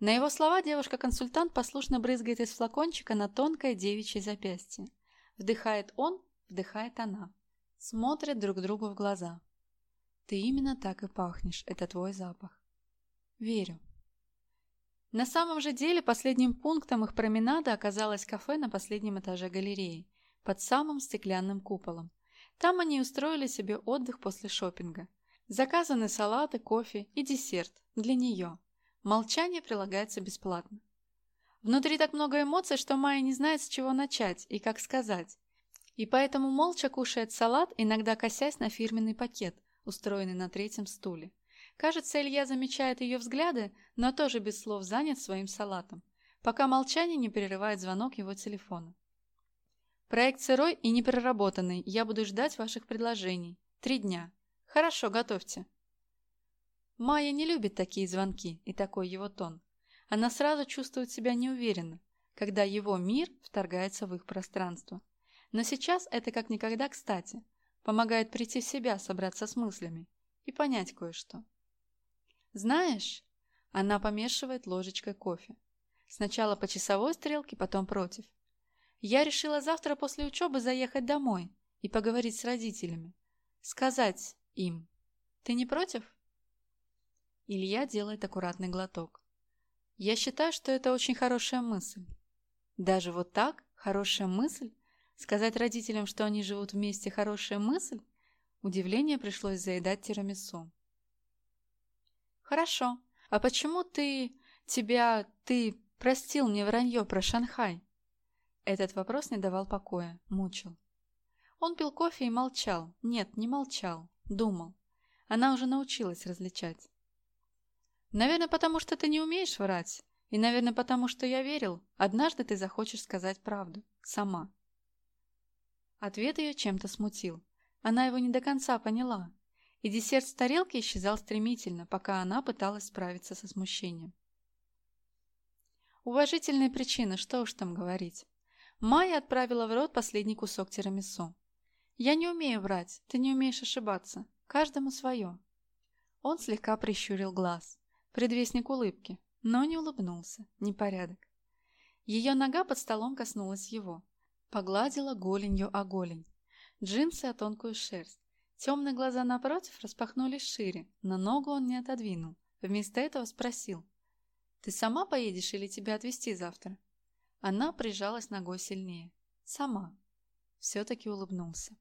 На его слова девушка-консультант послушно брызгает из флакончика на тонкое девичье запястье. Вдыхает он, вдыхает она. Смотрят друг другу в глаза. Ты именно так и пахнешь, это твой запах. Верю. На самом же деле последним пунктом их променада оказалось кафе на последнем этаже галереи, под самым стеклянным куполом. Там они устроили себе отдых после шопинга. Заказаны салаты, кофе и десерт для нее. Молчание прилагается бесплатно. Внутри так много эмоций, что Майя не знает, с чего начать и как сказать. И поэтому молча кушает салат, иногда косясь на фирменный пакет, устроенный на третьем стуле. Кажется, Илья замечает ее взгляды, но тоже без слов занят своим салатом, пока молчание не прерывает звонок его телефона. Проект сырой и непереработанный, я буду ждать ваших предложений. Три дня. Хорошо, готовьте. Майя не любит такие звонки и такой его тон. Она сразу чувствует себя неуверенно, когда его мир вторгается в их пространство. Но сейчас это как никогда кстати. Помогает прийти в себя, собраться с мыслями и понять кое-что. «Знаешь...» Она помешивает ложечкой кофе. Сначала по часовой стрелке, потом против. «Я решила завтра после учебы заехать домой и поговорить с родителями. Сказать им. Ты не против?» Илья делает аккуратный глоток. «Я считаю, что это очень хорошая мысль. Даже вот так? Хорошая мысль? Сказать родителям, что они живут вместе, хорошая мысль?» Удивление пришлось заедать тирамису. «Хорошо. А почему ты... тебя... ты простил мне вранье про Шанхай?» Этот вопрос не давал покоя, мучил. Он пил кофе и молчал. Нет, не молчал. Думал. Она уже научилась различать. «Наверное, потому что ты не умеешь врать. И, наверное, потому что я верил. Однажды ты захочешь сказать правду. Сама». Ответ ее чем-то смутил. Она его не до конца поняла и десерт с тарелки исчезал стремительно, пока она пыталась справиться со смущением. Уважительные причины, что уж там говорить. Майя отправила в рот последний кусок тирамису. «Я не умею врать, ты не умеешь ошибаться. Каждому свое». Он слегка прищурил глаз. Предвестник улыбки, но не улыбнулся. Непорядок. Ее нога под столом коснулась его. Погладила голенью о голень. Джинсы о тонкую шерсть. Темные глаза напротив распахнулись шире, но ногу он не отодвинул. Вместо этого спросил. «Ты сама поедешь или тебя отвезти завтра?» Она прижалась ногой сильнее. «Сама». Все-таки улыбнулся.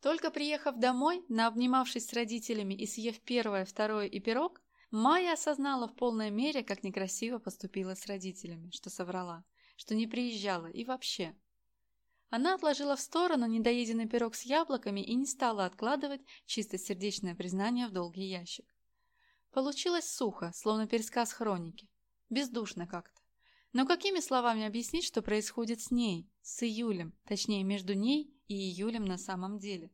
Только приехав домой, наобнимавшись с родителями и съев первое, второе и пирог, Майя осознала в полной мере, как некрасиво поступила с родителями, что соврала, что не приезжала и вообще. Она отложила в сторону недоеденный пирог с яблоками и не стала откладывать чистосердечное признание в долгий ящик. Получилось сухо, словно пересказ хроники. Бездушно как-то. Но какими словами объяснить, что происходит с ней, с июлем, точнее, между ней и июлем на самом деле,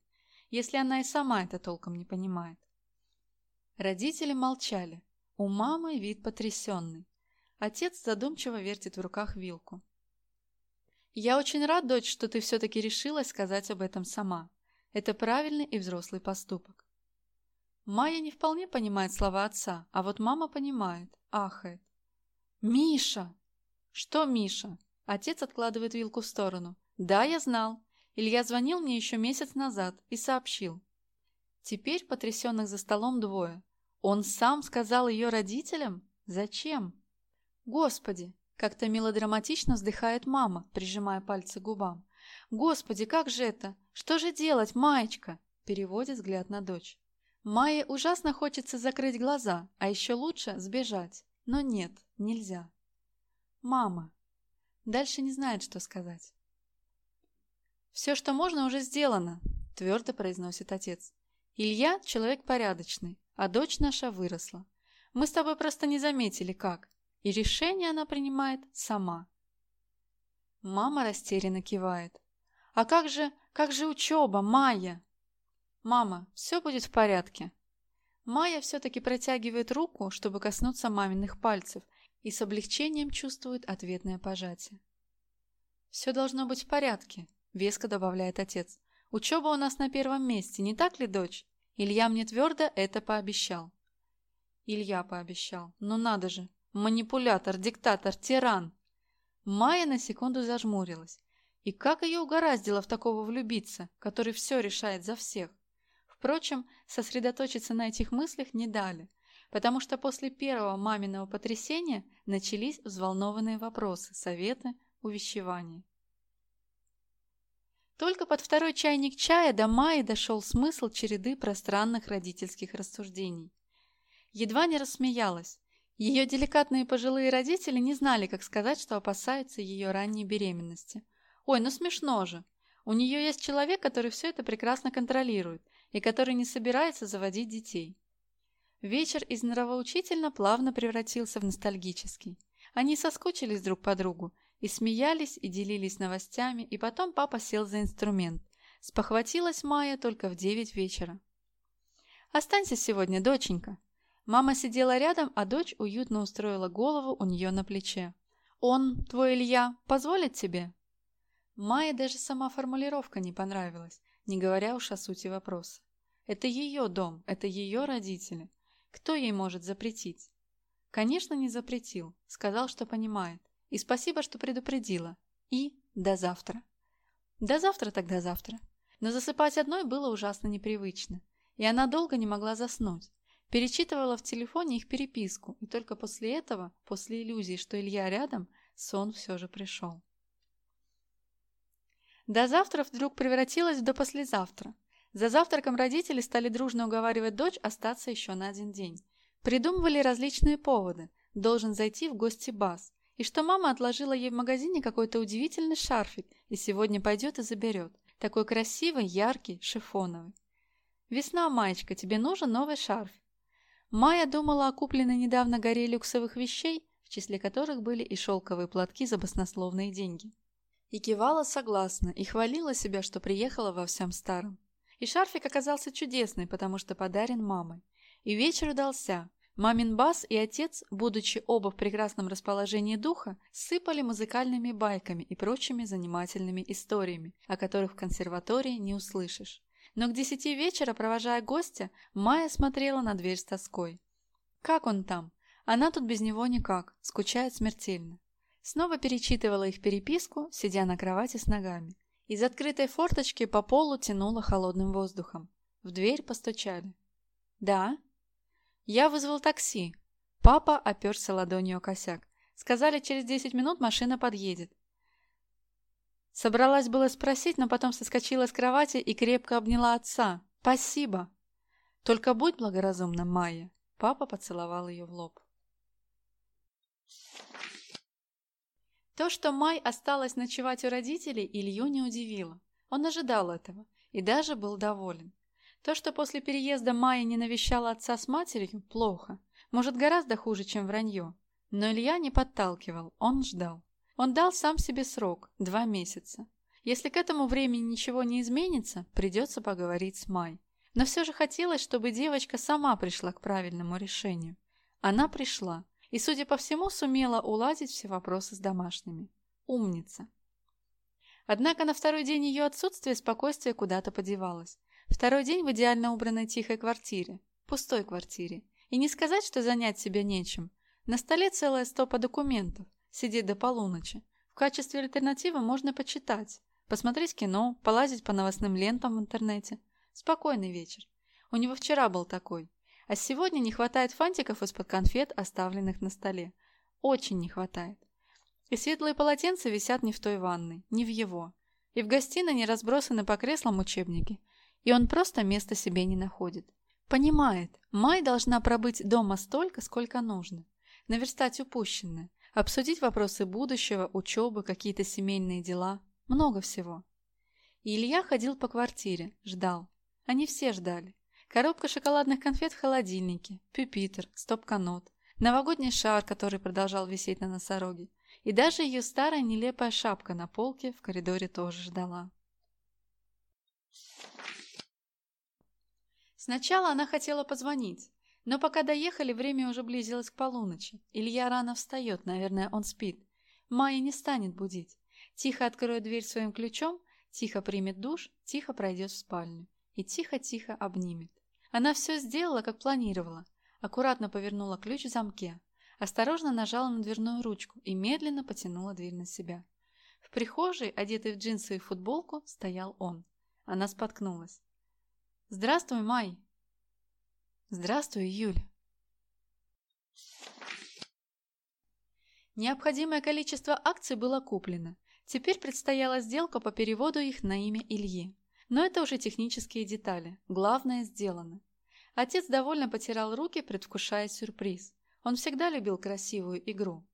если она и сама это толком не понимает? Родители молчали. У мамы вид потрясенный. Отец задумчиво вертит в руках вилку. «Я очень рад, дочь, что ты все-таки решилась сказать об этом сама. Это правильный и взрослый поступок». Майя не вполне понимает слова отца, а вот мама понимает, ахает. «Миша!» «Что Миша?» Отец откладывает вилку в сторону. «Да, я знал. Илья звонил мне еще месяц назад и сообщил». Теперь потрясенных за столом двое. Он сам сказал ее родителям? Зачем? Господи, как-то мелодраматично вздыхает мама, прижимая пальцы к губам. Господи, как же это? Что же делать, Маечка? Переводит взгляд на дочь. Майе ужасно хочется закрыть глаза, а еще лучше сбежать. Но нет, нельзя. Мама. Дальше не знает, что сказать. «Все, что можно, уже сделано», – твердо произносит отец. «Илья – человек порядочный, а дочь наша выросла. Мы с тобой просто не заметили, как. И решение она принимает сама». Мама растерянно кивает. «А как же, как же учеба, Майя?» «Мама, все будет в порядке». Майя все-таки протягивает руку, чтобы коснуться маминых пальцев, и с облегчением чувствует ответное пожатие. «Все должно быть в порядке», — веско добавляет отец. «Учеба у нас на первом месте, не так ли, дочь? Илья мне твердо это пообещал». Илья пообещал. «Ну надо же! Манипулятор, диктатор, тиран!» Майя на секунду зажмурилась. И как ее угораздило в такого влюбиться, который все решает за всех? Впрочем, сосредоточиться на этих мыслях не дали, потому что после первого маминого потрясения начались взволнованные вопросы, советы, увещевания. Только под второй чайник чая до Майи дошел смысл череды пространных родительских рассуждений. Едва не рассмеялась. Ее деликатные пожилые родители не знали, как сказать, что опасаются ее ранней беременности. Ой, ну смешно же. У нее есть человек, который все это прекрасно контролирует и который не собирается заводить детей. Вечер из нравоучительно плавно превратился в ностальгический. Они соскучились друг по другу и смеялись, и делились новостями, и потом папа сел за инструмент. Спохватилась Майя только в девять вечера. «Останься сегодня, доченька». Мама сидела рядом, а дочь уютно устроила голову у нее на плече. «Он, твой Илья, позволит тебе?» Майе даже сама формулировка не понравилась, не говоря уж о сути вопроса. Это ее дом, это ее родители. Кто ей может запретить? Конечно, не запретил, сказал, что понимает. И спасибо, что предупредила. И до завтра. До завтра тогда завтра. Но засыпать одной было ужасно непривычно. И она долго не могла заснуть. Перечитывала в телефоне их переписку, и только после этого, после иллюзии, что Илья рядом, сон все же пришел. До завтра вдруг превратилась в до послезавтра. За завтраком родители стали дружно уговаривать дочь остаться еще на один день. Придумывали различные поводы. Должен зайти в гости Бас и что мама отложила ей в магазине какой-то удивительный шарфик и сегодня пойдет и заберет. Такой красивый, яркий, шифоновый. «Весна, Маечка, тебе нужен новый шарф». Майя думала о купленной недавно горе люксовых вещей, в числе которых были и шелковые платки за баснословные деньги. И кивала согласно, и хвалила себя, что приехала во всем старом. И шарфик оказался чудесный, потому что подарен мамой. И вечер удался, Мамин бас и отец, будучи оба в прекрасном расположении духа, сыпали музыкальными байками и прочими занимательными историями, о которых в консерватории не услышишь. Но к десяти вечера, провожая гостя, Майя смотрела на дверь с тоской. Как он там? Она тут без него никак, скучает смертельно. Снова перечитывала их переписку, сидя на кровати с ногами. Из открытой форточки по полу тянуло холодным воздухом. В дверь постучали. «Да?» Я вызвал такси. Папа оперся ладонью о косяк. Сказали, через десять минут машина подъедет. Собралась было спросить, но потом соскочила с кровати и крепко обняла отца. «Спасибо!» «Только будь благоразумна, Майя!» Папа поцеловал ее в лоб. То, что Май осталась ночевать у родителей, Илью не удивило. Он ожидал этого и даже был доволен. То, что после переезда Майя не навещала отца с матерью, плохо. Может, гораздо хуже, чем вранье. Но Илья не подталкивал, он ждал. Он дал сам себе срок – два месяца. Если к этому времени ничего не изменится, придется поговорить с Май. Но все же хотелось, чтобы девочка сама пришла к правильному решению. Она пришла и, судя по всему, сумела уладить все вопросы с домашними. Умница. Однако на второй день ее отсутствия спокойствие куда-то подевалось. Второй день в идеально убранной тихой квартире, пустой квартире. И не сказать, что занять себя нечем. На столе целая стопа документов, сидеть до полуночи. В качестве альтернативы можно почитать, посмотреть кино, полазить по новостным лентам в интернете. Спокойный вечер. У него вчера был такой. А сегодня не хватает фантиков из-под конфет, оставленных на столе. Очень не хватает. И светлые полотенца висят не в той ванной, не в его. И в гостиной не разбросаны по креслам учебники. И он просто места себе не находит. Понимает, Май должна пробыть дома столько, сколько нужно. Наверстать упущенное. Обсудить вопросы будущего, учебы, какие-то семейные дела. Много всего. И Илья ходил по квартире, ждал. Они все ждали. Коробка шоколадных конфет в холодильнике, пюпитер, стопка-нот, новогодний шар, который продолжал висеть на носороге, и даже ее старая нелепая шапка на полке в коридоре тоже ждала. Сначала она хотела позвонить, но пока доехали, время уже близилось к полуночи. Илья рано встает, наверное, он спит. Майя не станет будить. Тихо откроет дверь своим ключом, тихо примет душ, тихо пройдет в спальню и тихо-тихо обнимет. Она все сделала, как планировала. Аккуратно повернула ключ в замке, осторожно нажала на дверную ручку и медленно потянула дверь на себя. В прихожей, одетый в джинсы и футболку, стоял он. Она споткнулась. «Здравствуй, Май!» «Здравствуй, Юль!» Необходимое количество акций было куплено. Теперь предстояла сделка по переводу их на имя Ильи. Но это уже технические детали. Главное сделано. Отец довольно потирал руки, предвкушая сюрприз. Он всегда любил красивую игру.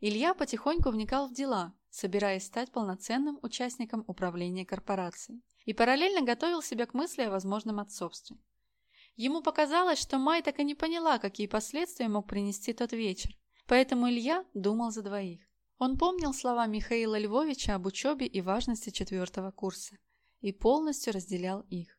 Илья потихоньку вникал в дела, собираясь стать полноценным участником управления корпорацией. И параллельно готовил себя к мысли о возможном отцовстве. Ему показалось, что Май так и не поняла, какие последствия мог принести тот вечер. Поэтому Илья думал за двоих. Он помнил слова Михаила Львовича об учебе и важности четвертого курса и полностью разделял их.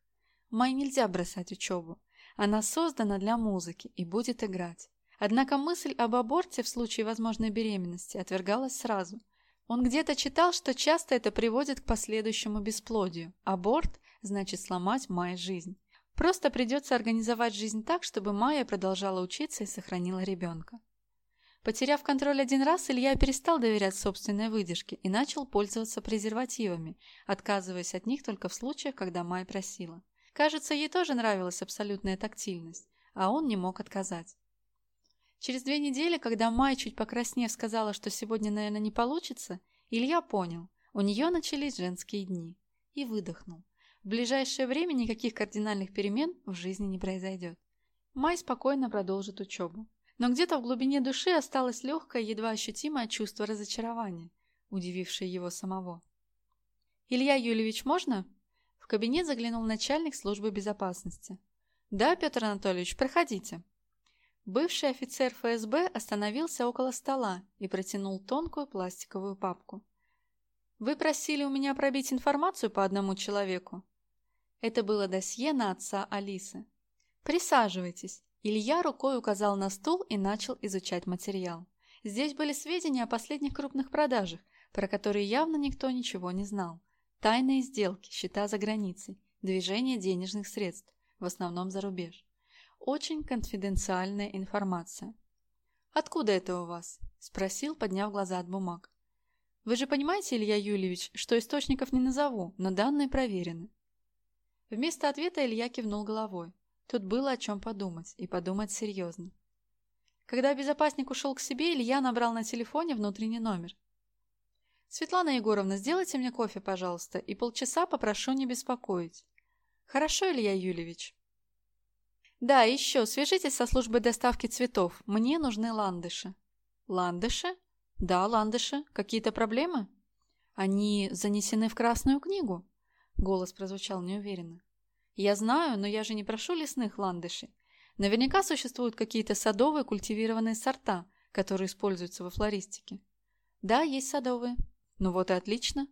Май нельзя бросать учебу. Она создана для музыки и будет играть. Однако мысль об аборте в случае возможной беременности отвергалась сразу. Он где-то читал, что часто это приводит к последующему бесплодию. Аборт значит сломать Майе жизнь. Просто придется организовать жизнь так, чтобы Майя продолжала учиться и сохранила ребенка. Потеряв контроль один раз, Илья перестал доверять собственной выдержке и начал пользоваться презервативами, отказываясь от них только в случаях, когда Май просила. Кажется, ей тоже нравилась абсолютная тактильность, а он не мог отказать. Через две недели, когда Май, чуть покраснев, сказала, что сегодня, наверное, не получится, Илья понял, у нее начались женские дни, и выдохнул. В ближайшее время никаких кардинальных перемен в жизни не произойдет. Май спокойно продолжит учебу. Но где-то в глубине души осталось легкое, едва ощутимое чувство разочарования, удивившее его самого. «Илья Юльевич, можно?» В кабинет заглянул начальник службы безопасности. «Да, Петр Анатольевич, проходите». Бывший офицер ФСБ остановился около стола и протянул тонкую пластиковую папку. «Вы просили у меня пробить информацию по одному человеку?» Это было досье на отца Алисы. «Присаживайтесь. Илья рукой указал на стул и начал изучать материал. Здесь были сведения о последних крупных продажах, про которые явно никто ничего не знал. Тайные сделки, счета за границей, движение денежных средств, в основном за рубеж. Очень конфиденциальная информация. «Откуда это у вас?» – спросил, подняв глаза от бумаг. «Вы же понимаете, Илья Юльевич, что источников не назову, но данные проверены». Вместо ответа Илья кивнул головой. Тут было о чем подумать, и подумать серьезно. Когда безопасник ушел к себе, Илья набрал на телефоне внутренний номер. «Светлана Егоровна, сделайте мне кофе, пожалуйста, и полчаса попрошу не беспокоить». «Хорошо, Илья Юльевич». «Да, еще, свяжитесь со службой доставки цветов. Мне нужны ландыши». «Ландыши?» «Да, ландыши. Какие-то проблемы?» «Они занесены в Красную книгу?» Голос прозвучал неуверенно. Я знаю, но я же не прошу лесных ландышей. Наверняка существуют какие-то садовые культивированные сорта, которые используются во флористике. Да, есть садовые. Ну вот и отлично.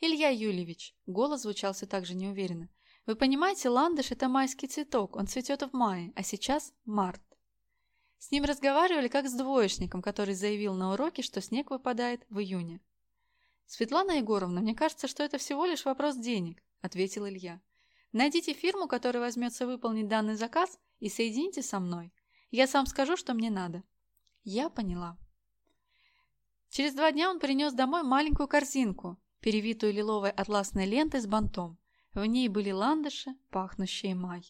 Илья Юльевич, голос звучал все так же неуверенно. Вы понимаете, ландыш – это майский цветок, он цветет в мае, а сейчас март. С ним разговаривали как с двоечником, который заявил на уроке, что снег выпадает в июне. «Светлана Егоровна, мне кажется, что это всего лишь вопрос денег», – ответил Илья. Найдите фирму, которая возьмется выполнить данный заказ, и соедините со мной. Я сам скажу, что мне надо. Я поняла. Через два дня он принес домой маленькую корзинку, перевитую лиловой атласной лентой с бантом. В ней были ландыши, пахнущие май.